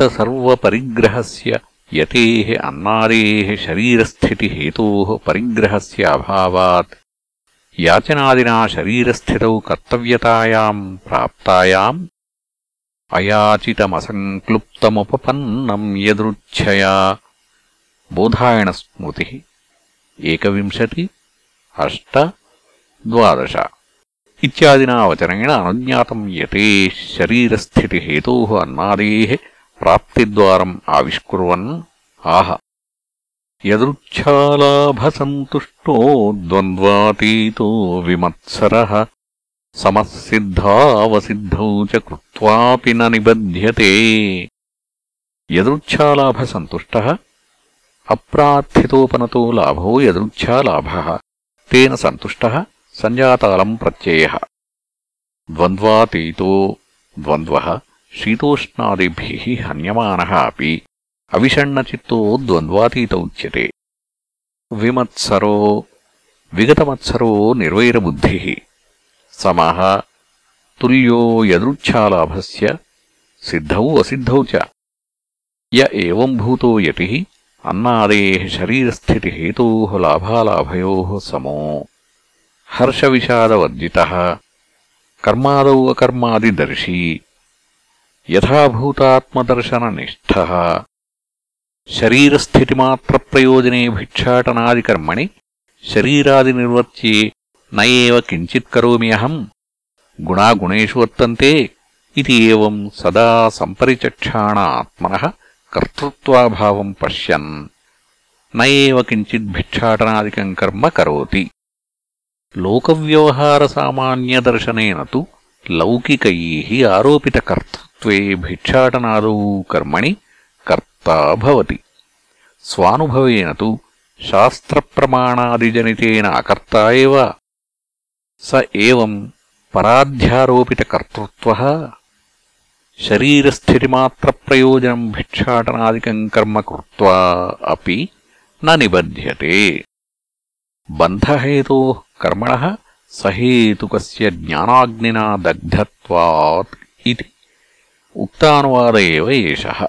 वित्तसर्वपरिग्रहस्य यतेः अन्नादेः शरीरस्थितिहेतोः परिग्रहस्य अभावात् याचनादिना शरीरस्थितौ कर्तव्यतायाम् प्राप्तायाम् अयाचितमसङ्क्लुप्तमुपपन्नम् यदृच्छया। बोधायणस्मृतिः एकविंशति अष्ट द्वादश। इत्यादिना वचनेन अनुज्ञातम् यते शरीरस्थितिहेतोः अन्नादेः ప్రాప్తిద్వారం ఆవిష్కుర్వन् ఆహ. యదృచ్ఛాలాభసంతుష్టో ద్వంద్వాతీతో విమత్సర. సమసిద్ధావసిద్ధౌ చ కృత్వాపి న నిబధ్యతే. యదృచ్ఛాలాభసంతుష్టः. అప్రార్థితోపనతో లాభో యదృచ్ఛాలాభः. తేన సుష్ట సంజాతాలం ప్రత్యయ. ద్వంద్వాతీతో ద్వంద్వ. శీతోష్ణాదిభిः హన్యమాన अपि అవిషణ్ణచిత్తో ద్వంద్వాతీత ఉచ్యే విమత్సరో విగతమత్సరో నిర్వైరబుద్ధి సమः తుల్యో యదృచ్ఛాలాభస్య సిద్ధౌ అసిద్ధౌ చ య యతి అన్నాదే శరీరస్థితిహేతో లాభాలాభయో సమో హర్షవిషాదవర్జిత కర్మాదౌ అకర్మాదిదర్శీ यथाभूतात्मदर्शननिष्ठः शरीरस्थितिमात्रप्रयोजने भिक्षाटनादिकर्मणि शरीरादिनिर्वर्त्ये न एव किञ्चित् करोमि अहम् गुणागुणेषु वर्तन्ते इति एवम् सदा सम्परिचक्षाण आत्मनः कर्तृत्वाभावम् पश्यन् न एव किञ्चित् भिक्षाटनादिकम् कर्म करोति लोकव्यवहारसामान्यदर्शनेन तु लौकिकैः భిక్షాటనత్వే భిక్షాటనాదౌ కర్మణి కర్తా భవతి స్వానుభవేన తు శాస్త్రప్రమాణాదిజనితేన అకర్త ఏవ స ఏవం పరాధ్యారోపితకర్తృత్వ శరీరస్థితిమాత్రప్రయోజనం భిక్షాటనాదికం కర్మ కృత్వా అపి న నిబధ్యతే బంధహేతో కర్మణ సహేతుకస్య జ్ఞానాగ్నినా దగ్ధత్వాత్ ఇది उक्तानुवाद एव एषः